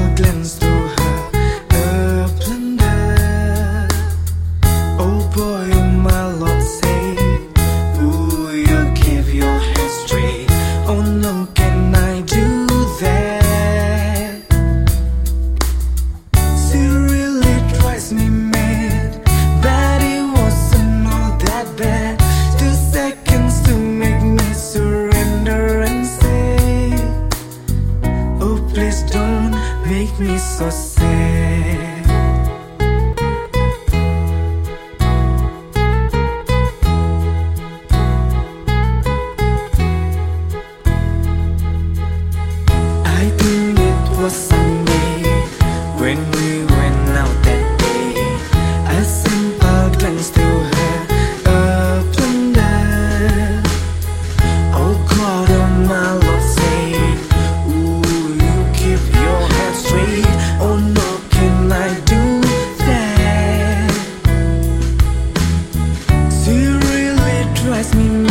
I'll through. make me so sad. drives me.